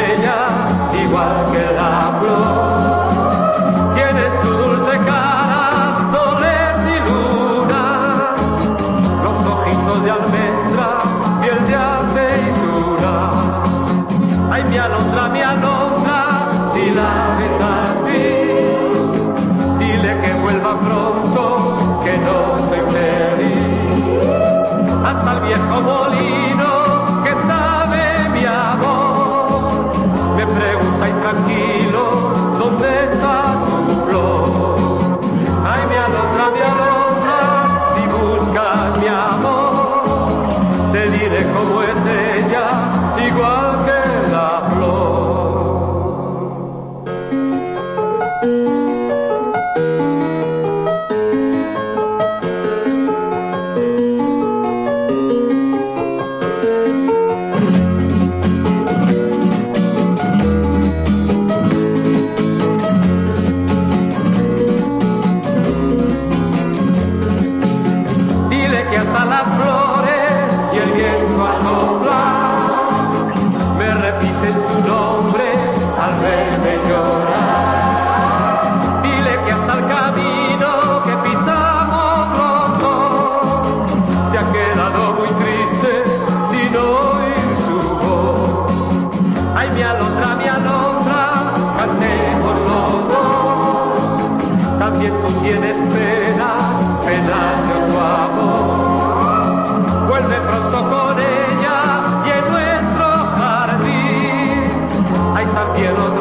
bella, igual que la flor. Tienes tu dulce cara, soles y luna, los ojitos de almendra, piel de aceituna. Ay, mi alondra, mi alondra, si la besas.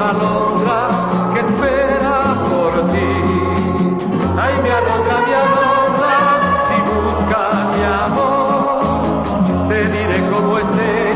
alondra que espera por ti. Ay, mi alondra, mi alondra, si buscas mi amor, te diré cómo estés.